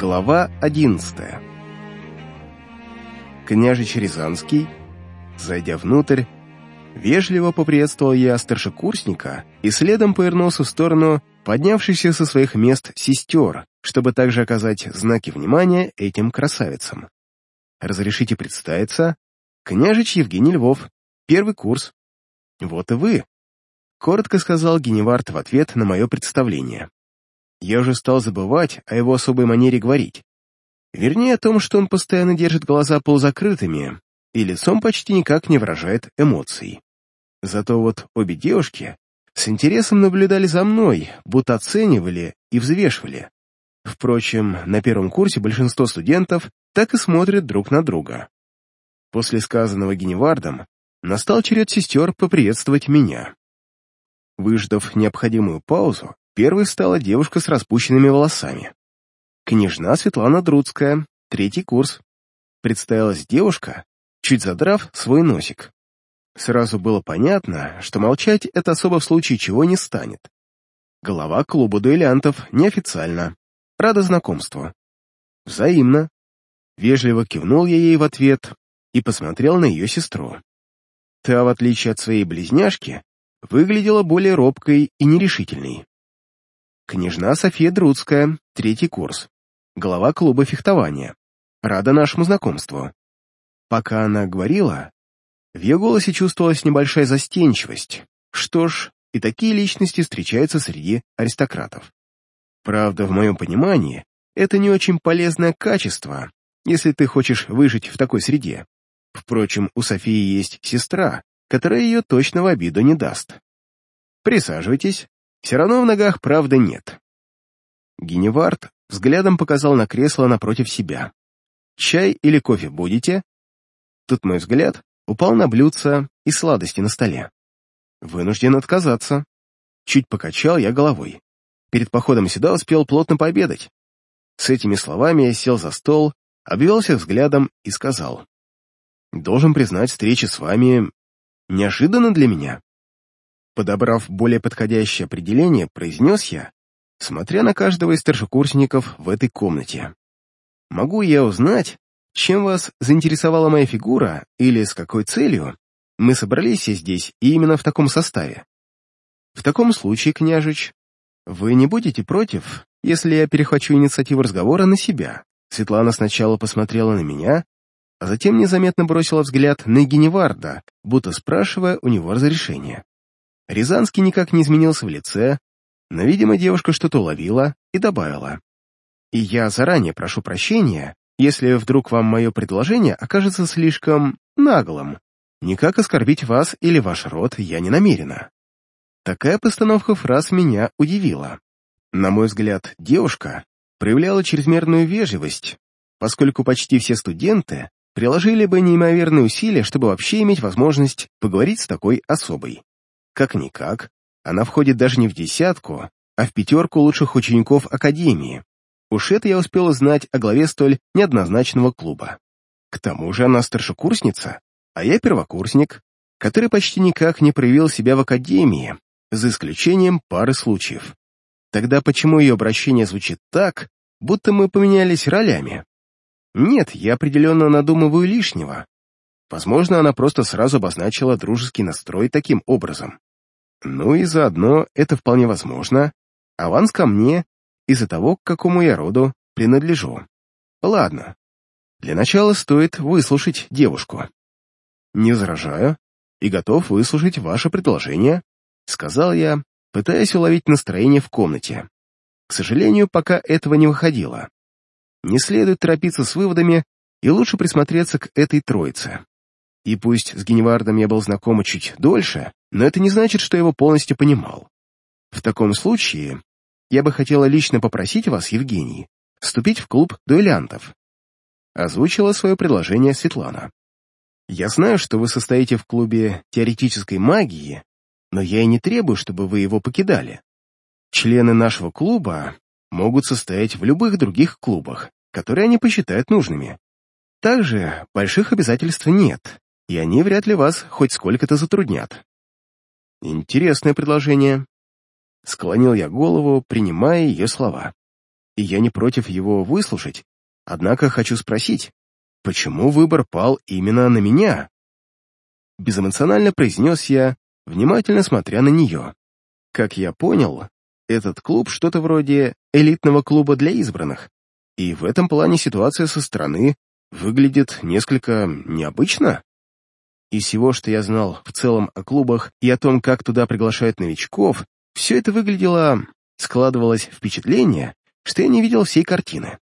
Глава одиннадцатая Княжич Рязанский, зайдя внутрь, вежливо поприветствовал я старшекурсника и следом повернулся в сторону поднявшихся со своих мест сестер, чтобы также оказать знаки внимания этим красавицам. «Разрешите представиться? Княжич Евгений Львов, первый курс». «Вот и вы», — коротко сказал Геневард в ответ на мое представление. Я уже стал забывать о его особой манере говорить. Вернее, о том, что он постоянно держит глаза полузакрытыми и лицом почти никак не выражает эмоций. Зато вот обе девушки с интересом наблюдали за мной, будто оценивали и взвешивали. Впрочем, на первом курсе большинство студентов так и смотрят друг на друга. После сказанного Геневардом настал черед сестер поприветствовать меня. Выждав необходимую паузу, первой стала девушка с распущенными волосами. Княжна Светлана Друцкая, третий курс. Представилась девушка, чуть задрав свой носик. Сразу было понятно, что молчать это особо в случае чего не станет. Голова клуба дуэлянтов неофициально. Рада знакомству. Взаимно. Вежливо кивнул я ей в ответ и посмотрел на ее сестру. Та, в отличие от своей близняшки, выглядела более робкой и нерешительной. Княжна София Друцкая, третий курс. Глава клуба фехтования. Рада нашему знакомству. Пока она говорила, в ее голосе чувствовалась небольшая застенчивость. Что ж, и такие личности встречаются среди аристократов. Правда, в моем понимании, это не очень полезное качество, если ты хочешь выжить в такой среде. Впрочем, у Софии есть сестра, которая ее точно в обиду не даст. Присаживайтесь, все равно в ногах правда нет. Геневард взглядом показал на кресло напротив себя. «Чай или кофе будете?» Тут мой взгляд упал на блюдца и сладости на столе. Вынужден отказаться. Чуть покачал я головой. Перед походом сюда успел плотно пообедать. С этими словами я сел за стол, обвелся взглядом и сказал. «Должен признать, встреча с вами неожиданно для меня». Подобрав более подходящее определение, произнес я, смотря на каждого из старшекурсников в этой комнате. «Могу я узнать, чем вас заинтересовала моя фигура или с какой целью мы собрались здесь и именно в таком составе? В таком случае, княжич, вы не будете против, если я перехвачу инициативу разговора на себя?» Светлана сначала посмотрела на меня, а затем незаметно бросила взгляд на Геневарда, будто спрашивая у него разрешения. Рязанский никак не изменился в лице, но, видимо, девушка что-то уловила и добавила. «И я заранее прошу прощения, если вдруг вам мое предложение окажется слишком наглым. Никак оскорбить вас или ваш род я не намерена». Такая постановка фраз меня удивила. На мой взгляд, девушка проявляла чрезмерную вежливость, поскольку почти все студенты приложили бы неимоверные усилия, чтобы вообще иметь возможность поговорить с такой особой. Как-никак, она входит даже не в десятку, а в пятерку лучших учеников Академии. Уж это я успел узнать о главе столь неоднозначного клуба. К тому же она старшекурсница, а я первокурсник, который почти никак не проявил себя в Академии, за исключением пары случаев. Тогда почему ее обращение звучит так, будто мы поменялись ролями? Нет, я определенно надумываю лишнего. Возможно, она просто сразу обозначила дружеский настрой таким образом. Ну и заодно, это вполне возможно, аванс ко мне из-за того, к какому я роду принадлежу. Ладно, для начала стоит выслушать девушку. Не возражаю и готов выслушать ваше предложение, сказал я, пытаясь уловить настроение в комнате. К сожалению, пока этого не выходило. Не следует торопиться с выводами и лучше присмотреться к этой троице. И пусть с Геневардом я был знаком чуть дольше, но это не значит, что его полностью понимал. В таком случае я бы хотела лично попросить вас, Евгений, вступить в клуб дуэлянтов. Озвучила свое предложение Светлана. Я знаю, что вы состоите в клубе теоретической магии, но я и не требую, чтобы вы его покидали. Члены нашего клуба могут состоять в любых других клубах, которые они посчитают нужными. Также больших обязательств нет, и они вряд ли вас хоть сколько-то затруднят. Интересное предложение. Склонил я голову, принимая ее слова. и я не против его выслушать, однако хочу спросить, почему выбор пал именно на меня? Безэмоционально произнес я, внимательно смотря на нее. Как я понял, этот клуб что-то вроде элитного клуба для избранных, и в этом плане ситуация со стороны выглядит несколько необычно. Из всего, что я знал в целом о клубах и о том, как туда приглашают новичков, все это выглядело, складывалось впечатление, что я не видел всей картины.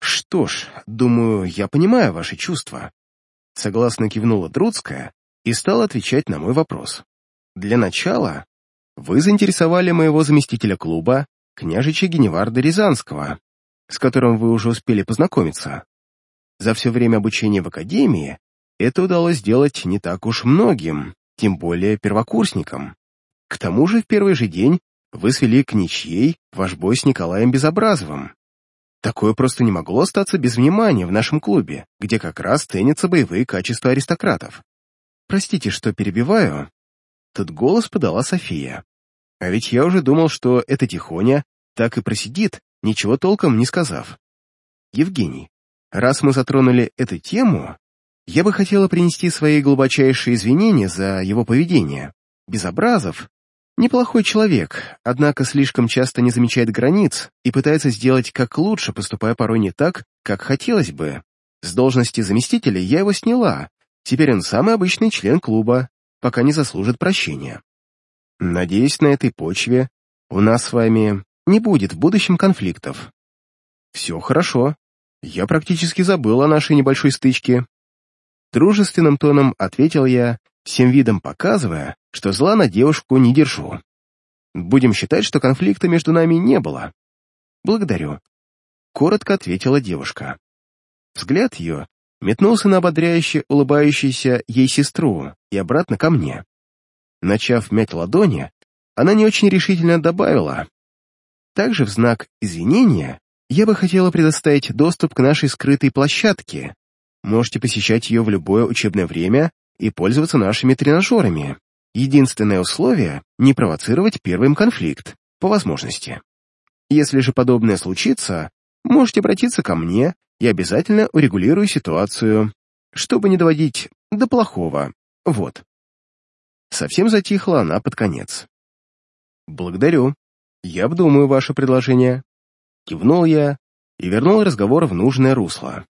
«Что ж, думаю, я понимаю ваши чувства», — согласно кивнула Друцкая и стала отвечать на мой вопрос. «Для начала вы заинтересовали моего заместителя клуба, княжича Геневарда Рязанского, с которым вы уже успели познакомиться. За все время обучения в академии это удалось сделать не так уж многим, тем более первокурсникам. К тому же в первый же день вы свели к ничьей ваш бой с Николаем Безобразовым. Такое просто не могло остаться без внимания в нашем клубе, где как раз ценятся боевые качества аристократов. Простите, что перебиваю. Тут голос подала София. А ведь я уже думал, что эта тихоня так и просидит, ничего толком не сказав. Евгений, раз мы затронули эту тему, я бы хотела принести свои глубочайшие извинения за его поведение. Безобразов — неплохой человек, однако слишком часто не замечает границ и пытается сделать как лучше, поступая порой не так, как хотелось бы. С должности заместителя я его сняла, теперь он самый обычный член клуба, пока не заслужит прощения. Надеюсь, на этой почве у нас с вами не будет в будущем конфликтов. Все хорошо. Я практически забыл о нашей небольшой стычке. Дружественным тоном ответил я, всем видом показывая, что зла на девушку не держу. Будем считать, что конфликта между нами не было. Благодарю. Коротко ответила девушка. Взгляд ее метнулся на ободряюще улыбающуюся ей сестру и обратно ко мне. Начав мять ладони, она не очень решительно добавила. Также в знак извинения я бы хотела предоставить доступ к нашей скрытой площадке, Можете посещать ее в любое учебное время и пользоваться нашими тренажерами. Единственное условие — не провоцировать первым конфликт, по возможности. Если же подобное случится, можете обратиться ко мне и обязательно урегулирую ситуацию, чтобы не доводить до плохого. Вот. Совсем затихла она под конец. «Благодарю. Я обдумаю ваше предложение». Кивнул я и вернул разговор в нужное русло.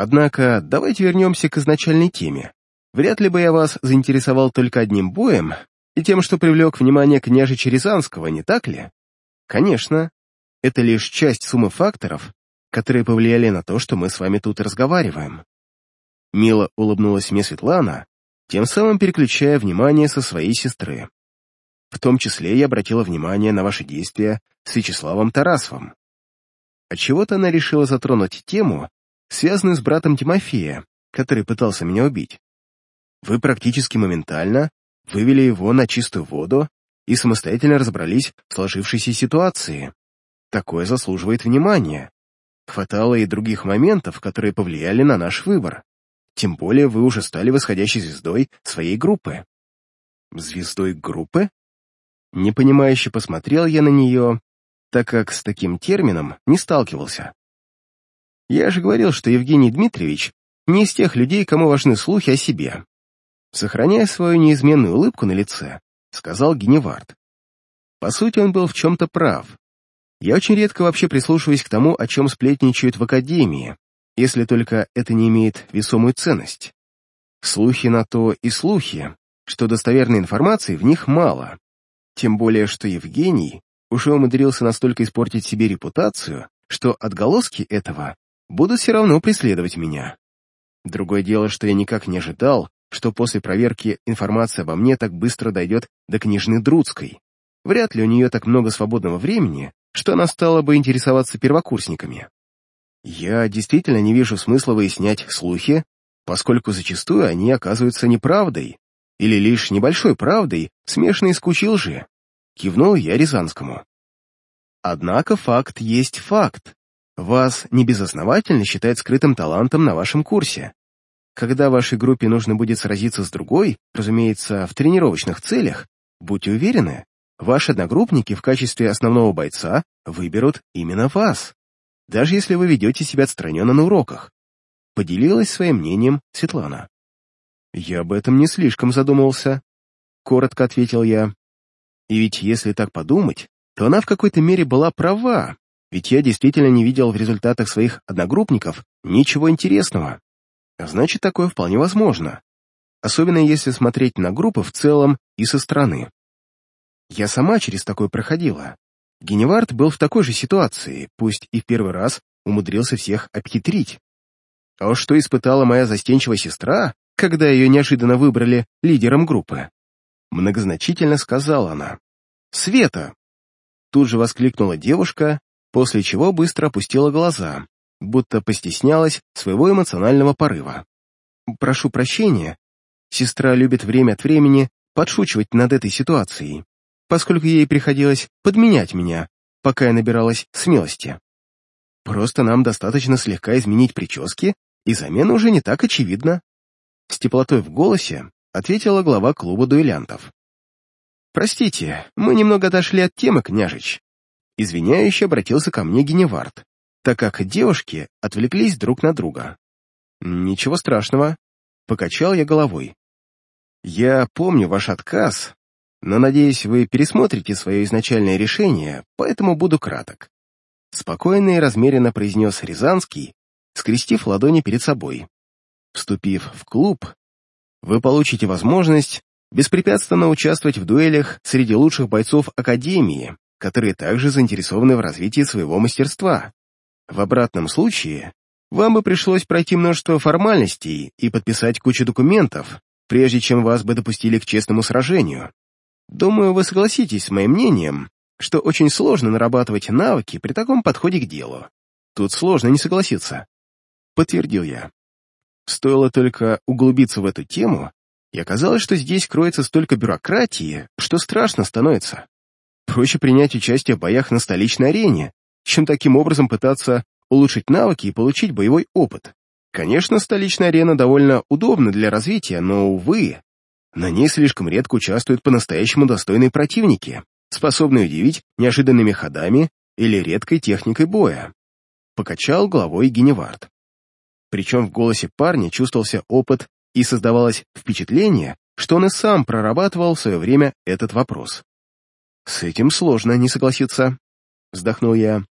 Однако давайте вернемся к изначальной теме. Вряд ли бы я вас заинтересовал только одним боем и тем, что привлек внимание княжича Рязанского, не так ли? Конечно, это лишь часть суммы факторов, которые повлияли на то, что мы с вами тут разговариваем. Мило улыбнулась мне Светлана, тем самым переключая внимание со своей сестры. В том числе я обратила внимание на ваши действия с Вячеславом Тарасовым. Отчего-то она решила затронуть тему, связанную с братом Тимофея, который пытался меня убить. Вы практически моментально вывели его на чистую воду и самостоятельно разобрались в сложившейся ситуации. Такое заслуживает внимания. Хватало и других моментов, которые повлияли на наш выбор. Тем более вы уже стали восходящей звездой своей группы. Звездой группы? Непонимающе посмотрел я на нее, так как с таким термином не сталкивался. Я же говорил, что Евгений Дмитриевич не из тех людей, кому важны слухи о себе. Сохраняя свою неизменную улыбку на лице, сказал Геневард. По сути, он был в чем-то прав. Я очень редко вообще прислушиваюсь к тому, о чем сплетничают в академии, если только это не имеет весомую ценность. Слухи на то и слухи, что достоверной информации в них мало. Тем более, что Евгений уже умудрился настолько испортить себе репутацию, что отголоски этого будут все равно преследовать меня. Другое дело, что я никак не ожидал, что после проверки информация обо мне так быстро дойдет до княжны Друцкой. Вряд ли у нее так много свободного времени, что она стала бы интересоваться первокурсниками. Я действительно не вижу смысла выяснять слухи, поскольку зачастую они оказываются неправдой или лишь небольшой правдой, смешанной с кучей лжи. Кивнул я Рязанскому. Однако факт есть факт, вас небезосновательно считают скрытым талантом на вашем курсе. Когда вашей группе нужно будет сразиться с другой, разумеется, в тренировочных целях, будьте уверены, ваши одногруппники в качестве основного бойца выберут именно вас, даже если вы ведете себя отстраненно на уроках. Поделилась своим мнением Светлана. Я об этом не слишком задумывался, коротко ответил я. И ведь если так подумать, то она в какой-то мере была права, ведь я действительно не видел в результатах своих одногруппников ничего интересного. Значит, такое вполне возможно. Особенно если смотреть на группы в целом и со стороны. Я сама через такое проходила. Геневард был в такой же ситуации, пусть и в первый раз умудрился всех обхитрить. А что испытала моя застенчивая сестра, когда ее неожиданно выбрали лидером группы? Многозначительно сказала она. «Света!» Тут же воскликнула девушка, после чего быстро опустила глаза, будто постеснялась своего эмоционального порыва. «Прошу прощения, сестра любит время от времени подшучивать над этой ситуацией, поскольку ей приходилось подменять меня, пока я набиралась смелости. Просто нам достаточно слегка изменить прически, и замена уже не так очевидна». С теплотой в голосе ответила глава клуба дуэлянтов. «Простите, мы немного отошли от темы, княжич». Извиняюще обратился ко мне Геневард, так как девушки отвлеклись друг на друга. «Ничего страшного», — покачал я головой. «Я помню ваш отказ, но, надеюсь, вы пересмотрите свое изначальное решение, поэтому буду краток». Спокойно и размеренно произнес Рязанский, скрестив ладони перед собой. Вступив в клуб, вы получите возможность беспрепятственно участвовать в дуэлях среди лучших бойцов Академии, которые также заинтересованы в развитии своего мастерства. В обратном случае, вам бы пришлось пройти множество формальностей и подписать кучу документов, прежде чем вас бы допустили к честному сражению. Думаю, вы согласитесь с моим мнением, что очень сложно нарабатывать навыки при таком подходе к делу. Тут сложно не согласиться. Подтвердил я. Стоило только углубиться в эту тему, и оказалось, что здесь кроется столько бюрократии, что страшно становится. Проще принять участие в боях на столичной арене, чем таким образом пытаться улучшить навыки и получить боевой опыт. Конечно, столичная арена довольно удобна для развития, но, увы, на ней слишком редко участвуют по-настоящему достойные противники, способные удивить неожиданными ходами или редкой техникой боя. Покачал головой Геневард. Причем в голосе парня чувствовался опыт и создавалось впечатление, что он и сам прорабатывал в свое время этот вопрос. «С этим сложно не согласиться», — вздохнул я.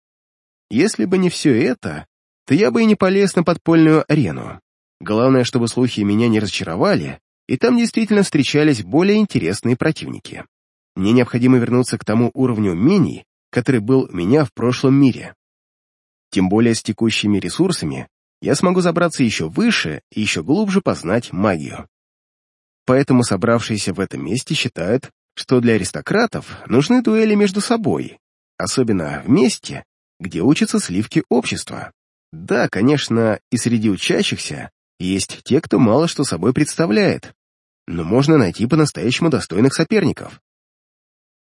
«Если бы не все это, то я бы и не полез на подпольную арену. Главное, чтобы слухи меня не разочаровали, и там действительно встречались более интересные противники. Мне необходимо вернуться к тому уровню умений, который был у меня в прошлом мире. Тем более с текущими ресурсами я смогу забраться еще выше и еще глубже познать магию. Поэтому собравшиеся в этом месте считают, что для аристократов нужны дуэли между собой, особенно в месте, где учатся сливки общества. Да, конечно, и среди учащихся есть те, кто мало что собой представляет, но можно найти по-настоящему достойных соперников.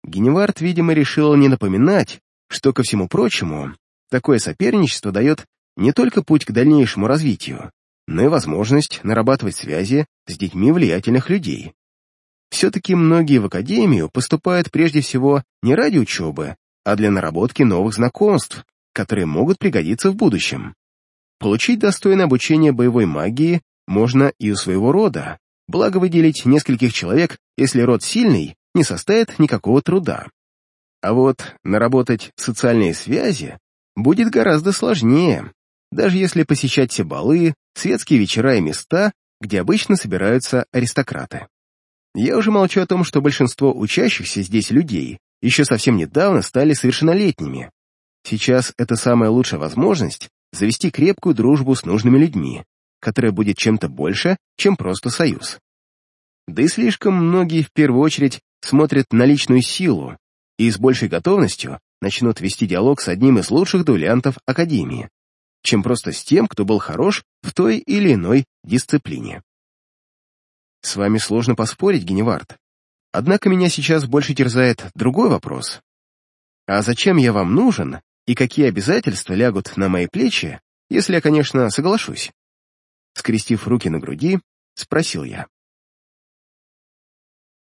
Геневард, видимо, решил не напоминать, что, ко всему прочему, такое соперничество дает не только путь к дальнейшему развитию, но и возможность нарабатывать связи с детьми влиятельных людей. Все-таки многие в академию поступают прежде всего не ради учебы, а для наработки новых знакомств, которые могут пригодиться в будущем. Получить достойное обучение боевой магии можно и у своего рода, благо выделить нескольких человек, если род сильный, не составит никакого труда. А вот наработать социальные связи будет гораздо сложнее, даже если посещать все балы, светские вечера и места, где обычно собираются аристократы. Я уже молчу о том, что большинство учащихся здесь людей еще совсем недавно стали совершеннолетними. Сейчас это самая лучшая возможность завести крепкую дружбу с нужными людьми, которая будет чем-то больше, чем просто союз. Да и слишком многие в первую очередь смотрят на личную силу и с большей готовностью начнут вести диалог с одним из лучших дуэлянтов Академии, чем просто с тем, кто был хорош в той или иной дисциплине. С вами сложно поспорить, Геневард. Однако меня сейчас больше терзает другой вопрос. А зачем я вам нужен, и какие обязательства лягут на мои плечи, если я, конечно, соглашусь? Скрестив руки на груди, спросил я.